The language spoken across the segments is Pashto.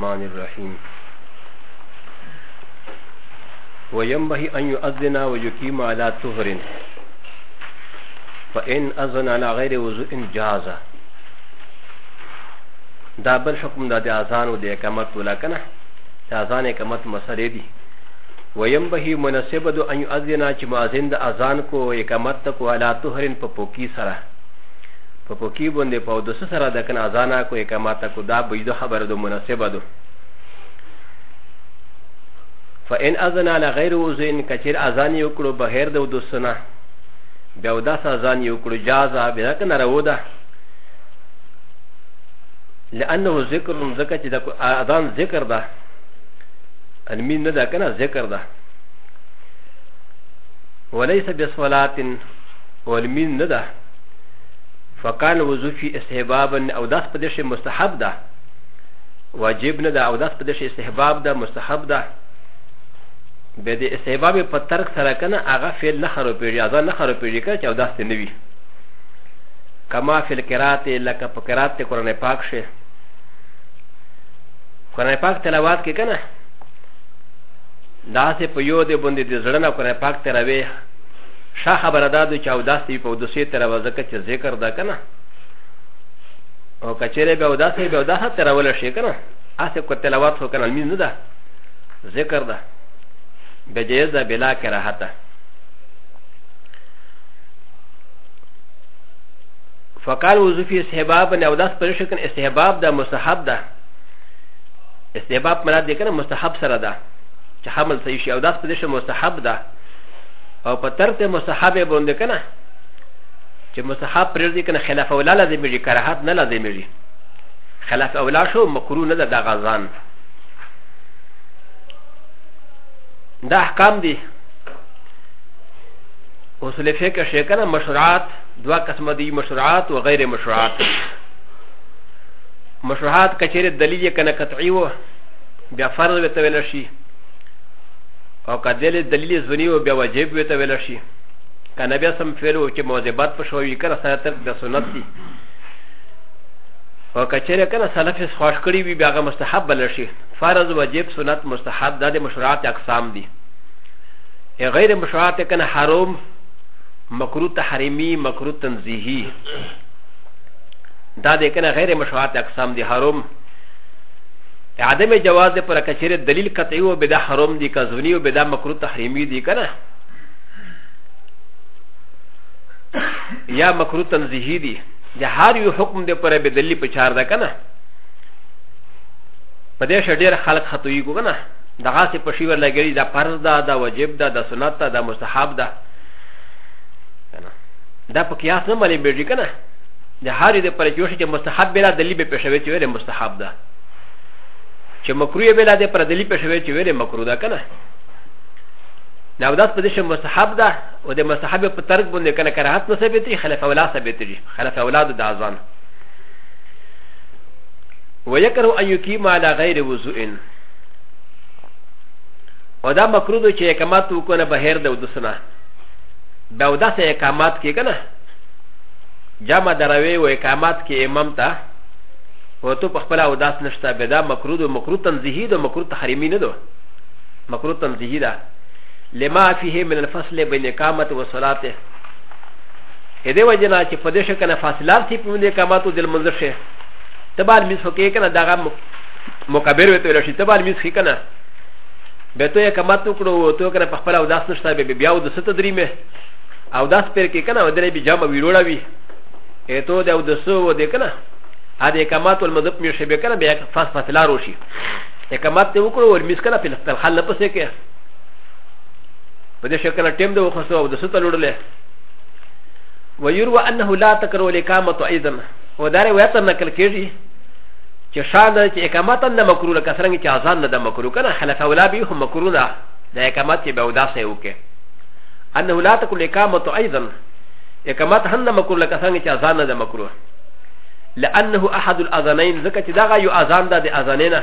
الرحمن الرحيم وينبغي أن يؤذن ويقيم على طهر فإن أذن على غير وضوء جاز دا بل حکم دا د اذان او د اقامت ولا کنه د اذان اقامت مسلې دي وينبغي مناسبه د ان يؤذن چې مؤذن د اذان کو او اقامت ته کو على طهرن په پوکی سره په پوکی باندې په د سره د کنه اذان کو اقامت کو دا به د خبره د مناسبه ده فإن أذن على غير وزن كثير أذان يكرو بغير دو دو سنه بیا او داس اذان یو کړو جازا بیا کنه راو ده لانه ذکر ذکر چې د اذان ذکر ده المین نه ده کنه ذکر ده وليس بصلاه والمين نه ده فقال وظفي استحبابا او داس په دې مستحب ده واجب نه ده او داس په دې استحباب ده مستحب ده به د استحباب په ترک سره کنه هغه فعل نه خرابېږي اذا نه خرابېږي که چې اوداس ته نه وي کما فی القرات لکه په قرات ته قرآن پاک شي قرآن پاک تلاوات کې کنه داسې په یو دی باندې د زړه نه قرآن پاک ته راوي ښه خبره ده چې اوداس ته په اودسې ته راوځه که چې ذکر ده کنه او کچېرې به اوداسې به اوداسه ته راوله شي کنه هسې کو تلاوات خو کنه لمونځ نه ده ذکر ده بجائز ده بلا کراهت ده فقال وظفي استحباب ان اوداس پرشکن استحباب ده مستحب ده استحباب مراد ده کنه مستحب سره ده چې حمل صحیح شي اوداس پرش مستحب ده او په ترت مستحب باندې کنه چې مستحب پر دې کنه خلاف اولا لازمي کراهت نه لازمي خلاف اولا شو مکروه نه ده د غزان دا احکام دي اصول فقه شي کنه مشروعات دوا قسمه دي مشروعات او غیر مشروعات مشروعات کچېره دلیل کنه قطعي وو بیا فرض وته ویل شي او کدل دلیل زونی او بیا واجب وته ویل شي کنه بیا سم فعل او چې موجبات په شوی کنه سره تر د سنت دي او کچره کنه سلف خوښ کړی وی بیا غ مستحب بل شي فرض واجب سنت مستحب د مشروعات اقسام دي غیر مشروعات کنه حرام مکروه تحریمی مکروه تنزیهی دا د کنه غیر مشروعات اقسام دي حرام عدم جواز پر کچره دلیل قطعی او بدا حرام دي کزونی او بدا مکروه تحریمی دي کنه یا مکروه تنزیهی دي د هر یو حکم د پر به دلی په چار ده کنه په دې شه ډیر خلق خطوی کو کنه دغه څه په شیور لګی دا فرض ده دا واجب ده دا سنت ده دا مستحب ده کنه دا په قیاس نه ملي بیږي کنه د هر دې پر جوړ چې مستحب بلا دلی به پښوی چې ویره مستحب ده چې مکروه بلا دې پر دلی پښوی چې ویره مکروه ده کنه دا وداس په دې شه مستحب ده و د مستحب په ترک باندې کنه کراهت نه ثابت دی خلاف اولا ثابت دی خلاف اولا د اذان ويكره ان يقيم على غير وضوء او دا مکروه ده چې اقامات وکونه بهر د ودسنه به وداسه اقامات کې کنه جامع دروي او اقامات کې امام ته او ته په خپل اوداس نشته به دا مکروه ده مکروه تنزیهی ده مکروه تحریمی نه ده مکروه تنزیهی ده لما فيه من الفصل بين اقامه وصلاته هذه وجنا چې په دې شکه نه فاصلات چې په دې اقامت او د منځ شه تبال میس هکې کنه دغه مکبر وته ویل شي تبال میس هکې کنه به ته اقامت وکړو ته کنه په خپل او داس نشته به بیا او د ست درې مه او داس پر کې کنه ودرې به جامه ویروړه وی اته د او د سو و دې کنه ا د اقامت المذب میشه به کنه بیا فاصلات روشي اقامت ته وکړو ور میس کنه په خپل حل پسې کې په دې شکل ټیم دی وخصو او د سته لړلې ويروى انه لا تکرو الاقامه ايضا او دا روایت نقل کیږي چې شان ده چې اقامت نه مکروه لکه څنګه چې اذان نه ده مکروه کنه خلف ولا به هم مکروه ده د اقامت چې به وداسه یو کې انه لا تکرو الاقامه ايضا اقامت هم نه مکروه لکه څنګه چې اذان نه ده مکروه لانه احد الاذانين ځکه چې دا غو اذان ده د اذانینه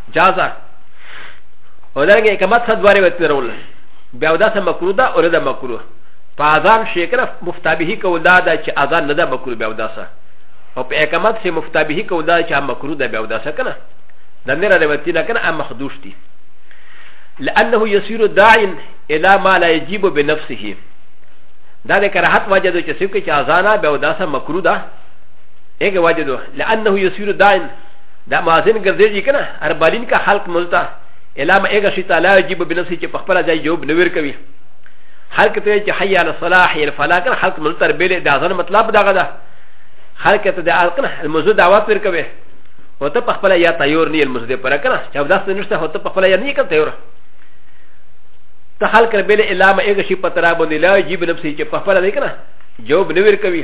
جازا او دا رنګه کمت صد واره وت رول بیا ودا سم مکرو دا اور دا مکرو په اذان شي کنه مفتابهي کو دا دا چې اذان نه دا مکرو بیا ودا سه او په اقامت سي مفتابهي کو دا چې مکرو دا بیا ودا سه کنه دا نه را وتی نه کنه ام مخدوش دي لانه يسير داع الى ما لا يجيب بنفسه دا د کراهت وجه ده چې څوک چې اذان بیا ودا سه مکرو دا اګه وجه ده لانه يسير داع دا مازن ګرځېږي که نه اربالین کا خلق ملتا الا ما ایګه شي تعالی یجیب بنفسه چې په خپل ځای جواب نه ورکوي خلق ته چې حي على الصلاح حي الفلاح کنه خلق ملتا ربېلې دا ځان مطلب دغه ده خلق ته د کنه المزو دعوت ورکوي او ته په خپل یا تیور نه المزو دې پر کنه چې داس نه نشته هو ته په خپل یا نه کنه تیور ته خلق ربېلې الا ما ایګه شي پترا باندې لا یجیب نفسه چې په خپل ځای کنه جواب نه ورکوي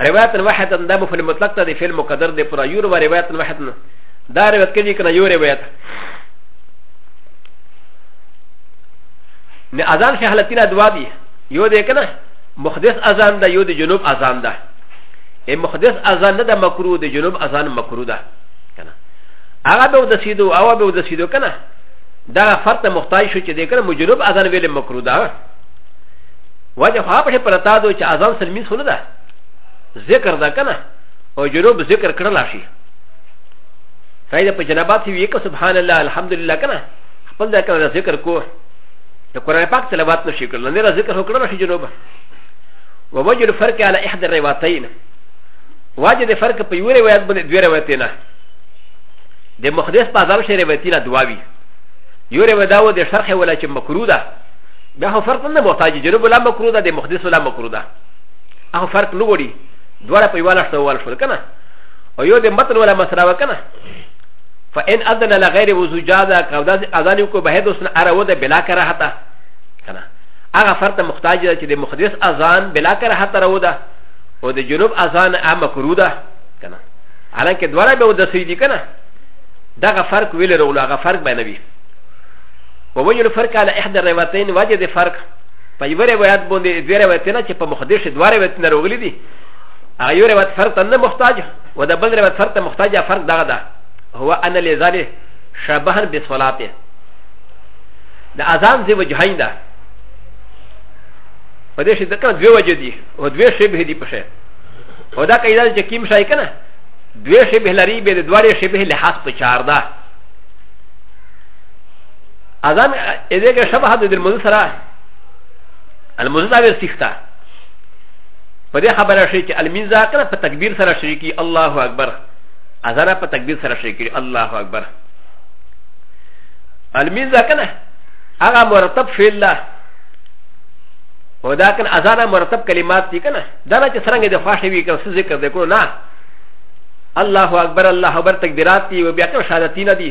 روایت واحد دا به فل مطلق ته د فعل مقدر دی پر یو روایت واحد نه دا روایت کې کنه یو روایت نه اذان فی حالتنا دوا دی یو دی کنه مخدس اذان دا یو د جنوب اذان دا ای مخدس اذان نه د مکروه د جنوب اذان مکروه ده کنه هغه به د سیدو او به د سیدو کنه دا فرت مختای شو چې د کنه مجنوب اذان ویل مکروه ده وجه خو په پرتا دو چې اذان سلمی سونه ده ذکر ده کنه او جنوب ذکر کړل شي فائدہ په جنابات وی که سبحان الله الحمدلله کنه خپل دا کنه ذکر کو د قران پاک تلاوت نشي کړل نه را ذکر وکړل شي جنوب ووجه الفرق على احد الرواتين واجه د فرق په یو روایت باندې دوه روایتونه د مخدس په ځل شي روایتونه دواوی یو روایت دا و د شرح ولا چې مکروه ده بیا هو فرق نه محتاج جنوب لا مکرو ده د مخدس لا مکرو ده هغه فرق نه وړي دواړه په یواله شته وال شول کنه او یو د متن ولا مسره وکنه فان اذن لغیر وضو جاز او داس اذان کو به دوس نه اره وده بلا کرا حتا کنه هغه فرق محتاج ده چې د مخدس اذان بلا کرا حتا رو ده او د جنوب اذان ا مکرو ده کنه حالانکه دواړه به ودسې دي کنه دغه فرق ویل رول هغه فرق به نه وي ووجه الفرق على احدى الروايتين وجه د فرق په یو روایت باندې دوه روایتونه چې په مخدش دوه روایتونه راغلي دي هغه یو روایت فرق ته نه محتاج و د بل روایت فرق ته محتاج فرق دغه ده هو ان لذلك شبهن بصلاته د اذان زی وجهین ده په دې شي د کوم دوه وجه دي او دوه شبه دي په شه او دا کیدا چې کیم شای کنه دوه شبه لري به د دوه شبه له حس په چار ده ا ذ ا م ا ذ ا ك ش ب ه د ا ل م ز س ر ا ا ل م ز ا و ي س ي خ ت ا ف د ي خ ب ر ش ي ك ا ل م ز ا ك ن ا ف ت ك ب ي ر س ر ا ش ر ي ك ي الله أ ك ب ر ا ذ ا ن ا ف ت ك ب ي ر س ر ا ش ر ي ك ي الله أ ك ب ر ا ل م ز ا ك ن ا أ غ ا مرتب ف ي ل ا و د ا ك ن أ ذ ا ن ا مرتب كلمات ي ك ن ا د ا ن ا ت س ر ن ج د ف ا ش ي ك ن س ز ك ر د ك و ن ا الله أ ك ب ر الله أ ك ب ر ت ك ب ي ر ا ت ي و ب ي ا ك ن شهادتين دي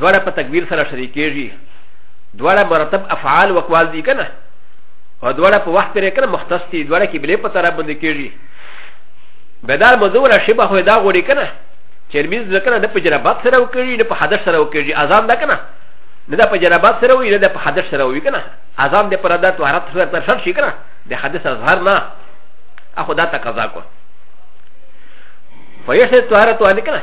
دوړه په تکبیر سره شریکېږي دوړه مرتب افعال وقوال دي کنه او دوړه په وخت پرې کنه مختص دي دوړه کې بلې په طرف باندې کېږي بدل مزور شبه هو دا غوړي کنه چې میز لکنه د په جنابت سره وکړي نه په حدث سره وکړي اذان ده کنه نه ده په جنابت سره وي نه ده په حدث سره وي کنه اذان دې پر ده طهارت سره تر شر شي کنه د حدث اظهار نه اخو دا تقاضا کو فیشت طهارت وانه کنه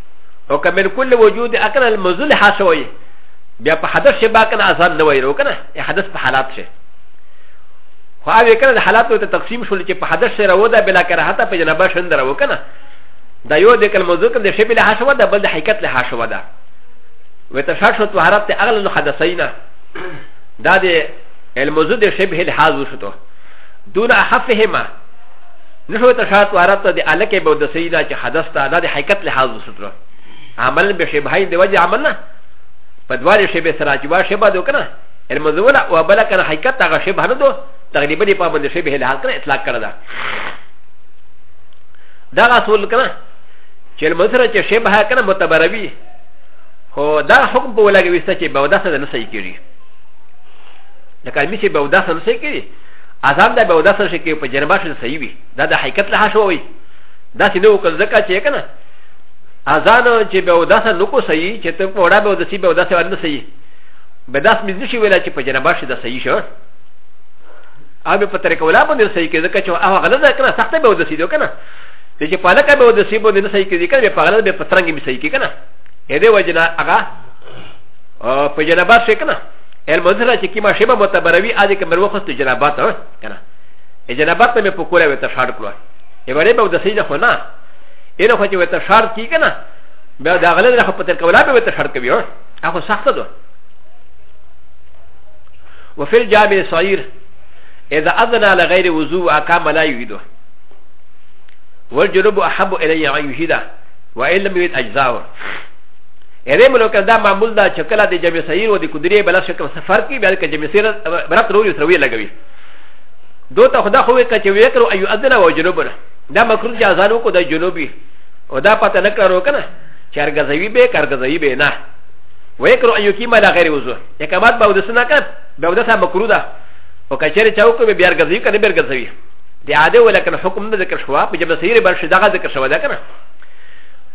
او که من کل وجود اکنه المزول حاصل وي بیا په حدث شي با کنه اذان نه وایرو کنه یا حدث په حالات شي خو هغه کنه د حالاتو ته تقسیم شول چې په حدث سره و ده بلا کراهت په جنابه شند راو کنه دا یو د کلمه ذکر د شی بلا حشوه ده بل د حقیقت له حشوه ده و ته شاش تو حرات ته اغل حدثینا دا د الموجود شبه الحاضر شتو دون اخفهما نشو ته شات وارت د الک به د سیدا چې حدث ته د حقیقت له حاضر ستره عمل به شی بهای د وجه عمل نه په دواره شی به سراج وا شی به دو کنه المزولا او بل کنه حقیقت هغه شی به نه دو تقریبا په باندې شی به له حال کنه اطلاق کړه دا دا رسول کنه چې المزره چې شی به کنه متبروی هو دا حکم په ولګوي چې به وداسه نه صحیح کیږي لکه می چې به وداسه نه صحیح کیږي اذان دا به ودا سره شي کې په جنبه شي صحیح وي دا د حقیقت له شو وي دا چې نو کل زکه چې کنه اذان چې به ودا سره نو کو صحیح چې ته په ودا به ودا سي به ودا سره نه صحیح به داس مې نشي ویلا چې په جنبه شي دا صحیح شو او په طریقه ولا باندې صحیح کې ځکه چې هغه غلط ده کنه سخته به ودا سي دو کنه چې په لکه به ودا سي باندې نه صحیح کې کنه په غلط به په ترنګ به صحیح کې کنه اې دې وجنه هغه په جنبه شي کنه ال منزل چې کیما شیبه متبروي اځي کوم ور وخت جنابات کنه جنابات مې په کوله وته شاد کړو ای باندې به د سیده خو نه اله خو چې وته شاد کی کنه بیا دا غلې نه خو پتر کولا به وته شاد کوي هغه سخت ده وفي الجامع الصغير اذا اذن على غير وضوء اقام لا يريده والجنوب احب الي ان يهيده وان لم يريد اجزاؤه ا ل م ل ك د ا معمول دا چې کله د جمع سیر او د قدرې بل شکل سفر کې بیا کې جمع سیر برات روي سره وی لګوي دو ته خدا خو کې چې وکړو ايو ادنا او جنوبنا دا مکروه چې اذان وکړو د جنوبي او دا پته نه کړو کنه چې ارګزوي به کارګزوي به نه وکړو ايو کې مال غیر وزو اقامت به ودسنه کړ به ودسه مکروه ده او کچره چاو کو به ارګزوي کنه به ارګزوي د عاده ولکن حکم نه ذکر شو په جمع سیر بل شي دغه ذکر شو ده کنه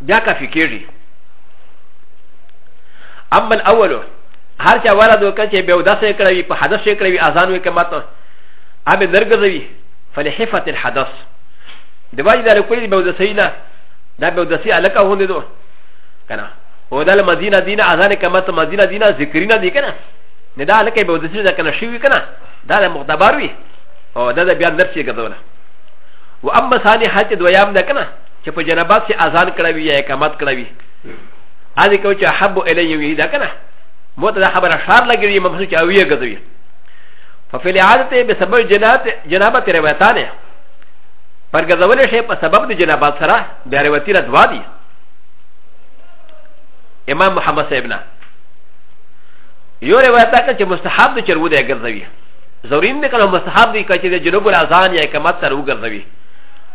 بیا کافي کېږي اما الاول هر چا والا د وکړ چې به وداسه یې کړوي په حدث یې کړوي اذان وکړي ماته ابه نرګزوي فلحفه الحدث د واجب د کلی به وداسه نه دا به وداسه الکه هوندې دو کنه و د مدینه دینه اذان کما ته مدینه دینه ذکرینه دی کنه نه دا لکه به ودسې ده کنه شوی کنه دا د مقدبار وی او دا د بیا نفسې ګرځول و اما ثاني حالت دویام ده کنه چې په جنابت سي اذان کړی وي یا اقامت کړی وي هذه کو چې حب الیه وي دا کنه مو ته خبره شار لګي امام حسن چې اویه غزوي ففي العادت بسبب جنابت جنابت روایتان پر غزول شي په سبب د جنابت سره د روایتي ردوا دي امام محمد صاحبنا یو روایت ده چې مستحب د چرو دی غزوي ضروري نه کله مستحب دی چې د جنوب الاذان یا اقامت سره وګرځوي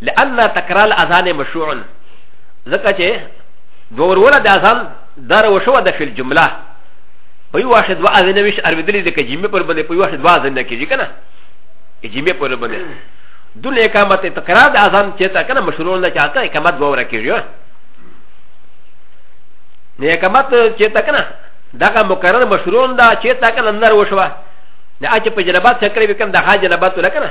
لأن تكرار الأذان مشروع ځکه چې دوروله د اذان دار وشوه د فل جمله په یو واحد دوه اذن ویش ارویدلې د کجیمه پر باندې په یو واحد دوه اذن نه کیږي کنه کجیمه پر باندې دونه اقامت تکرار د اذان چې تا کنه مشروع نه چاته اقامت دوه ور کیږي نه اقامت چې تا کنه دغه مقرر مشروع ده چې تا کنه نر وشوه نه اچ په جنبات سره کوي کنه دغه جنبات لکنه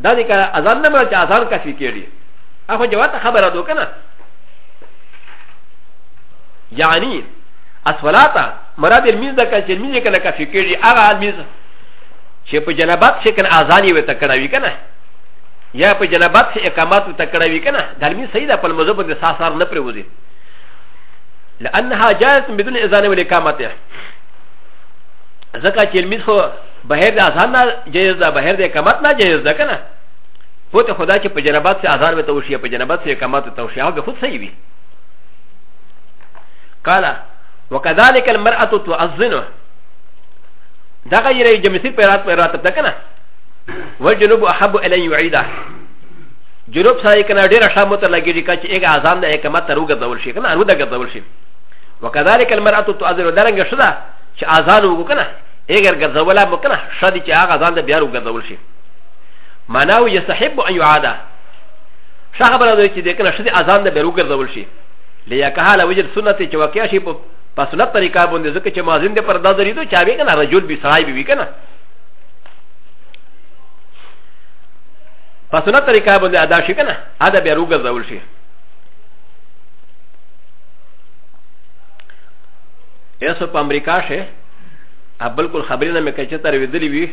دا دې کړه اذان نه مړ چې اذان کافي کېږي هغه جواب ته خبره دوه کنه یعنی اسولاتا مراد الميز ده کچ الميز کنه کافي کېږي هغه الميز چې په جنابت شي کنه اذان یې وته کړه وی کنه یا په جنابت شي اقامت وته کړه وی کنه د الميز صحیح ده په مزه باندې ساسار نه پرې وځي لانها جائز بدون اذان ولا اقامته ځکه چې الميز بهر د اذان نه جایز ده بهر د اقامت نه جایز ده کنه پوته خدا چې په جنابت سره اذان وته وشي په جنابت سره اقامت ته وشي هغه به خود صحیح وي قال وكذلك المرأة تؤذن دغه یې جمسیر په رات په رات ته کنه والجنوب احب الي يعيده جنوب سره کنه ډیر شام ته لګیږي کا چې هغه اذان د اقامت تر وګرځول شي کنه هغه د ګرځول شي وكذلك المرأة تؤذن درنګ شدا چې اذان وکړه اگر ګرځولا مکنه شدی چې هغه ځان د بیا رو ګرځول شي معنا و یستحب ان یعاده شا خبره ده چې د کنه شدی اذان د بیا رو ګرځول شي لیا که حاله وجد سنت چې واقع شي په په سنت طریقه باندې ځکه چې مازین دې پر دا درې دوه چاوي کنه رجل به سړای به کنه په سنت طریقه باندې ادا شي کنه ادا بیا روګه ځول شي ایسو په امریکا شه ا بالکل خبرې نه مې کړې چې تر ویدلې وي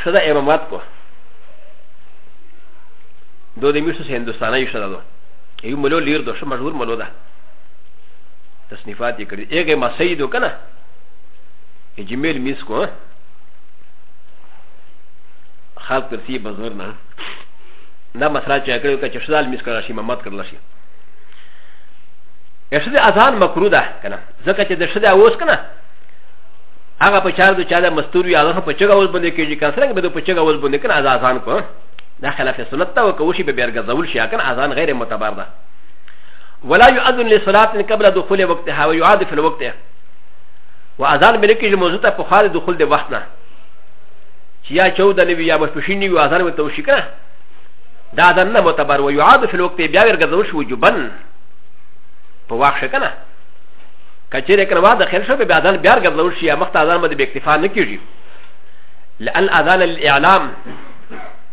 ښه ده امامات کو دو د میشتو سه هندوستانه یې ښه ده دو یو ملو لیر دو ښه مشهور ملو ده تصنیفات یې کړي ایګه مسیح دو که نه جمیل میس کو خلق ترسی بزرگ نه دا مسله چې کړو که چې شدال میس کړل شي امامات کړل شي ا ش د ا ز ا ن مکرو ده کنه ځکه چې د ش د ا اوس کنه هغه په چار د چا د مستور وي هغه په چغه اوس باندې کېږي کنه څنګه به د په چغه اوس باندې کنه ا ز ا ن کو دا خلاف سنت ته وکوشي به بیرګه ځول شي کنه ا ز ا ن غیر معتبر ده ولا يؤذن لصلاه قبل دخول وقتها ويعاد في الوقت و ا ز ا ن بلکې چې موضوع ته په خاله دخول د وخت نه چې یا 14 نیوي یا مشپشینی وي ا ز ا ن ته وشي کنه دا ا ز ا ن نه معتبر ويعاد في الوقت بیا ورګه ځول شي وجوبن په واخ شکنه کچره کنه وا داخل شو به اذان بیا ګرځول شي مخته اذان باندې به اکتفا نه کیږي لأن اذان الاعلام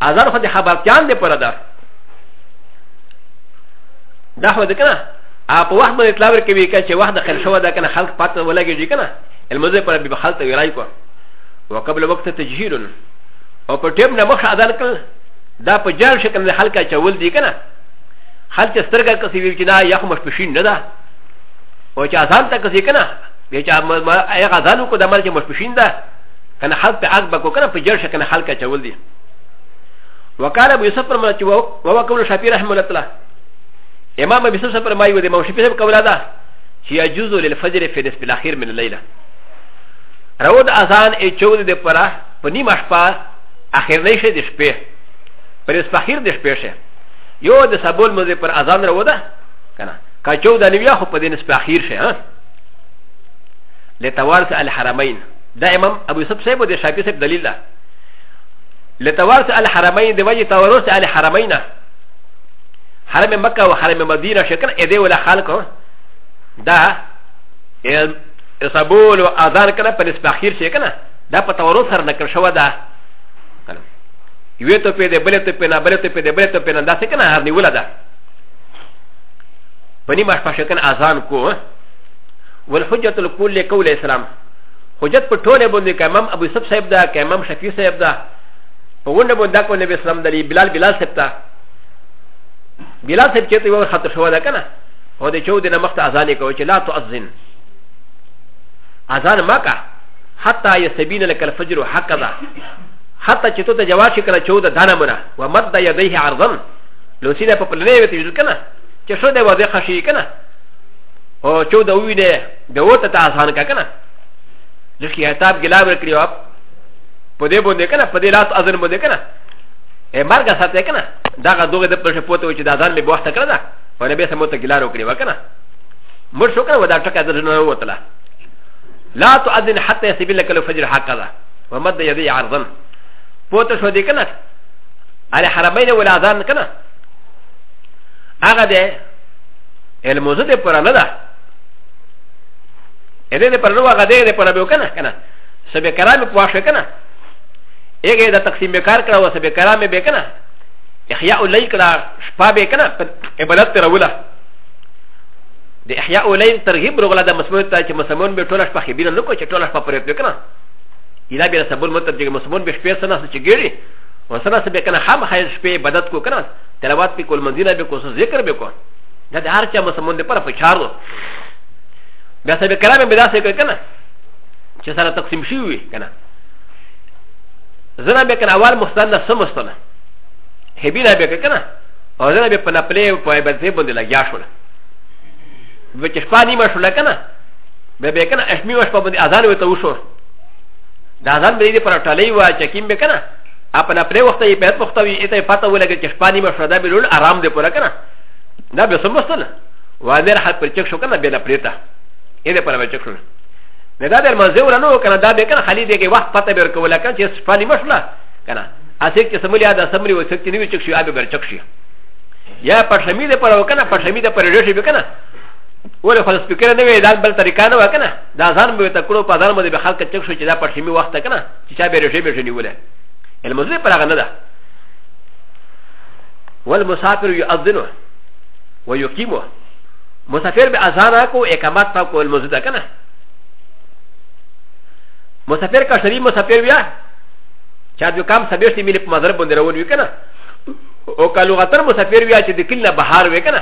اذان خو د خبرتيان دی پر ده دا خو د کنه په وخت باندې اطلاع ورکوي که چې وخت داخل شو ده کنه خلق پات ولګي کنه المزه پر به خلق ویرای کو وقبل وقت تجهیر او په ټیم نه مخ اذان کړ دا په جار شکل د خلق چول دی کنه هلته سترګه کسې وي چې دا یخ مش پشین نه ده او چې اذان ته کسې کنه بیا چې هغه اذان وکړو د مال چې مش پشین ده کنه خلک په اګ بکو کنه په جړ شي کنه خلک چول دي وقال ابو يوسف فرمى چې وهو قول شافعي رحمه الله تعالى امام ابو يوسف فرمى ودي امام شافعي قول ده چې يجوز للفجر في نصف الاخير من الليل راو د اذان ای چول دي پره په نیمه شپه اخر نه شي د شپې پر اسفخیر د شپې شه يو د سبول مزه پر اذان را ودا کنه کا چو د نیویا خو په دین سپ اخیر شه ها لتوارث الحرمین دا امام ابو یوسف صاحب د شافعی صاحب دلیل ده لتوارث الحرمین د وجه تورث الحرمین حرم مکه او حرم مدینه شکل اې دی ولا خلق دا سبول او اذان کنه په نسبت اخیر شي کنه دا په تورث سره نکړ شو ده یوه ته په دې بلې ته په نه بلې ته په دې بلې ته په نه داسې کنه هر نیوله ده په نیمه شپه شکن اذان کو والحجت الکل قول اسلام حجت په ټوله باندې که امام ابو یوسف صاحب ده که امام شفیع صاحب ده په ونه باندې دا کو نبی اسلام دلی بلال بلال صاحب ته بلال صاحب چې ته یو خاطر شو ده کنه او د چود نه مخته اذان کوي چې لا تؤذن اذان مکه حتى يستبين لك الفجر هكذا حتی چې تو ته جواب شي کله چې و د دانه منا و مد یدیه عرضن لوسینه په پلنې وتې ویل کنه چې شو د وځه خشي کنه او چې د وی نه د وته ته آسان کا کنه لکه یتاب ګلا ور کړی اپ په دې باندې کنه په دې لاس اذن باندې کنه ا مرګه ساته کنه دا غا دوغه د پرشه پوته و چې د اذان له وخت کړه دا په نبی سمو ته ګلا ور کړی وکنه مر شو کنه ودا ټکا د نه وتله لا تؤذن حتى يسبيل لك الفجر هكذا محمد د یدی عرضن پوته شو دی کنه ال حرمین ولا اذان کنه هغه ده الموزه ده پر نه ده اله ده پر نو هغه ده ده پر به کنه کنه سبه کرام په واشه کنه هغه ده تقسیم به کار کړه او سبه کرام به کنه احیاء الیل کړه شپه به کنه عبادت تر ولا د احیاء الیل ترغیب رغلا د مسموع ته چې مسمون به ټوله شپه خبیر نه کو چې ټوله شپه پرې کنه الا بلا سبول مطلب چې مسمون به شپې سنه چې ګيري و سنه سبه کنه هم خیر شپې عبادت کو کنه تلاوت په کول منځینه به کو ذکر به کو دا د هر چا مسمون دې پر فشارو بیا سبه کلام به داسې کوي کنه چې سره تقسیم شي وي کنه زنه به کنه اول مستند نه سم مستند هبینه به کنه او زنه به په نپلې په عبادت باندې لګیا شول و چې شپه نیمه شول کنه به به کنه احمی وش په باندې اذان وته وشو دا اذان به دې پر ټلې وا چې کیم به کنه اپنا پرې وخت یې په وخت یې ته پته ولګی چې شپانی مشره دا بلول آرام دې پوره کنه دا به سمستنه وادر حد پر چک شو کنه به نه پریته یې دې پر به چک شو نه دا در مزه ورنو کنه دا به کنه خالي دې کې وخت پته به کوله کنه چې شپانی مشره کنه اسې چې سمولیا دا سمري وسک چې نیو چک شو ابه بر چک شو یا پر شمید پر وکنه پر شمید پر رشي بکنه ولې خو سپیکر نه وي دا بل طریقه نه وکنه دا ځان به ته کړو په ځان باندې به خلک چک شو چې دا پښیمي وخت کنه چې چا به رژیم رژیم نیولې المزه پر هغه نه ده والمسافر يؤذنه ويقيمه مسافر به اذان کو اقامت تا کو المزه ده کنه مسافر کا شری مسافر بیا چا د کام سبېشتې ملي په مذهب باندې روان وي کنه او کالو غتر مسافر بیا چې د کله بهار وي کنه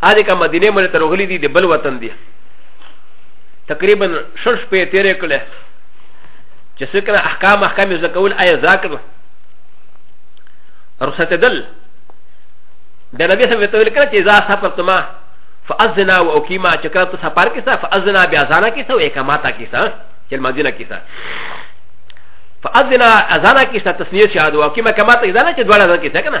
ا دې کا مدینه مونږ ته راغلي دي د بل وطن دي تقریبا شل شپې تیرې کړې چې څه کنه احکام احکام یې زکول آیا ذاکر رخصتېدل د نبی صلی الله علیه وسلم کړه چې ځا سفر تما فاذنا و اقیما چې کړه ته سفر کې سا فاذنا بیا ځانا کې سا او اقامتا کې سا چې مدینه کې سا فاذنا ازانا کې سا تسنیه شهادت او اقیما کما ته ځانا چې دواړه ځان کې سا کنه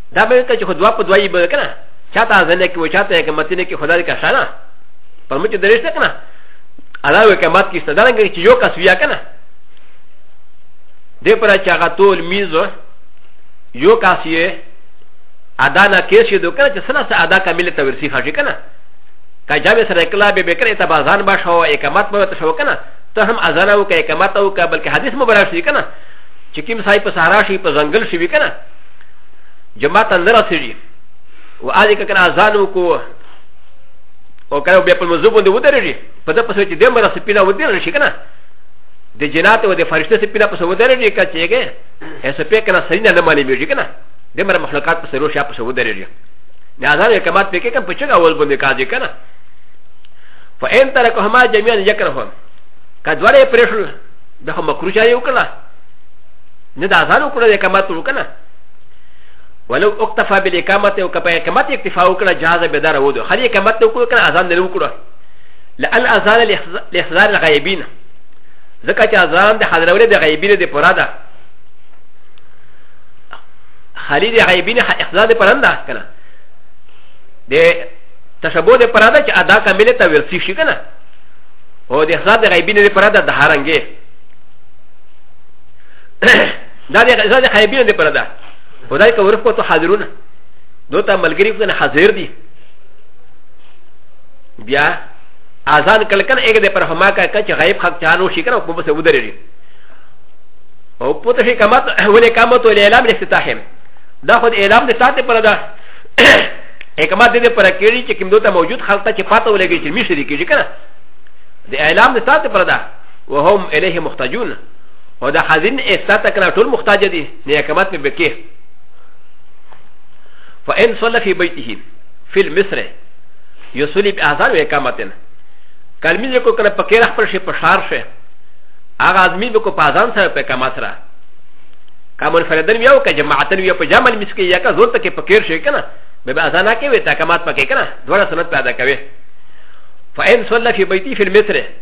دا به ته چې خو دوا په دوایي به کنه چاته ځنه کې و چاته کې متنه کې خدای کا شانه پر مچ درېشته کنه الله وکه مات کې ستدارنګ چې یو کس ویا کنه دې پر چې هغه ټول میزو یو کس یې ادا نه کې شي دوه کنه چې سنا سره ادا کامل ته ورسی خاطر کنه کا جامې سره کلا به بکرې ته بازان به شو اقامت به ته شو کنه ته هم اذان او کې اقامت او کا بلکې حدیث مبارک شي کنه چې کوم صاحب په سهارا شي په ځنګل شي کنه جماعت نه رسېږي او هغه که کنه اذان وکړو او کنه بیا په موضوع باندې ودرېږي په دې پسې چې د مر سپینا ودرېږي شي کنه د جنات او د فرشته سپینا پسې ودرېږي که چېږي هڅه پې کنه سرینه نه مالي بيږي کنه د مر مخلوقات پسې روشا پسې ودرېږي نه اذان یې کمات پکې کنه په چېږي اول باندې کاږي کنه فإن تركهما جميعا يكرهون كدواري بريشل بخو مكروشا يوكلا نه د اذان وکړو د اقامت وکړو که نه ولو اکتفا بل اقامت او که په اقامت اکتفا وکړه جهاز به داره ودو خلی اقامت نه وکړو که نه اذان نه وکړو لأن اذان الاحزار الغیبین ځکه چې اذان د حضرولې د غیبین د پورا ده خلی د غیبین احزار د پران ده که نه د تشبه د پران ده چې ادا کامله ته ورسی شي که نه او د احزار د غیبین د پران ده د هرنګې دا د غزا د خیبین دی پر ده خدای که ورف کو تو حاضرونه دو ته ملګری کنه حاضر دي بیا اذان کله کنه یک د پر هما کا کچ غیب خلق چانو شي کنه په بس ودرېږي او پته شي کمات ولې کمات ولې اعلان الافتتاحم دا خود اعلان د ساته پر ده اکمات دې پر کېږي چې کوم دوته موجود خلک ته چې پاته ولګي چې مشري کېږي کنه د اعلان د ساته پر ده وهم الیه محتاجون او د حاضرین احساس کنه ټول محتاج دي نیکمت په بکی فان صلى في بيته في المصر يصلي باذان واقامتن کلمی کو کنه پکې خپل شي په شار شه هغه ادمی به کو په اذان سره په کما سره کامل فردن ویو که جماعتن ویو په جامل مسکی یا که زور تکې پکې شي کنه به به اذان کې وي تاکمات پکې کنه دوړه سنت پیدا کوي فان صلى في بيته في المصر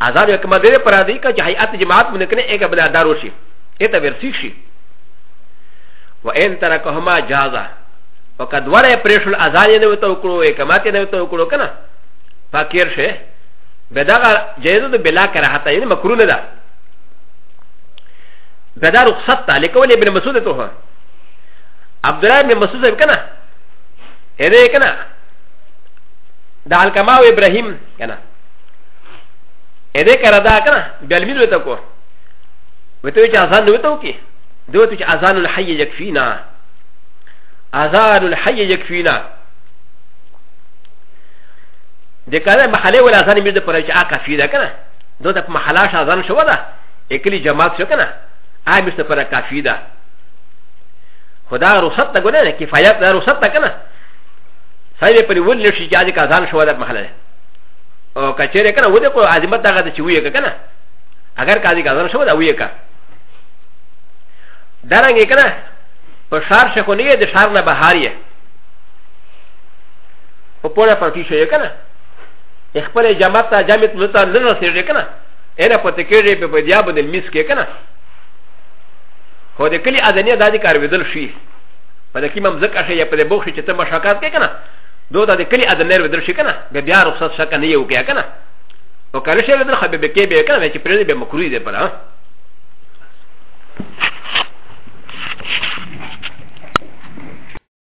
ازاد یو کما دې پر دې کا چې هيئت جماعت باندې کنه اګه بنا دارو شي اته ورسیک شي و ان ترکهما جازا او کدوړې پرېشل ازاد نه وته وکړو یې کما ته نه وته وکړو کنه فقیر شي بدغه جایز ده بلا کراهت یې مکروه نه ده بدا رخصت ته لیکول ابن مسعود ته هو عبد الله بن مسعود صاحب کنه اې دې کنه د الکما او ابراهيم کنه ا د ه کړه دا کنه بیا لمین وته کو وته چې اذان نو وته کی دوته چې اذان الحي يكفينا اذان الحي يكفينا د کله محله ولا اذان مې د پر چې اکا فی دا کنه دوته په محله ش اذان شو دا اکلی جماعت شو کنه ا مې ست پر کافی دا خدا رخصت ته ګونه کفایت دا رخصت ته کنه سایه پر ول شي چې اذان شو دا محله او کچره کنه و دې کو عظمت دغه د چوي کنه اگر کاذي کاذر شو دا وی کا درنګ کنه په شار شکو نه د شار نه بهار یې په پوره پټی شو کنه خپل جماعت ته جامع ملتا نه رسېږي کنه اله پته کېږي په بدیا باندې میس کې کنه خو د کلی اذنیه دادی کار ودل شي په دې کې مم زکه شي په دې بوخ چې ته مشاکات کې کنه دو دا د کلی ادمیر ودر شي کنه به بیا رخصت شکه نه یو کیا کنه او کله شي ودر خبي به کې به کنه چې پرې به مکروه دی پره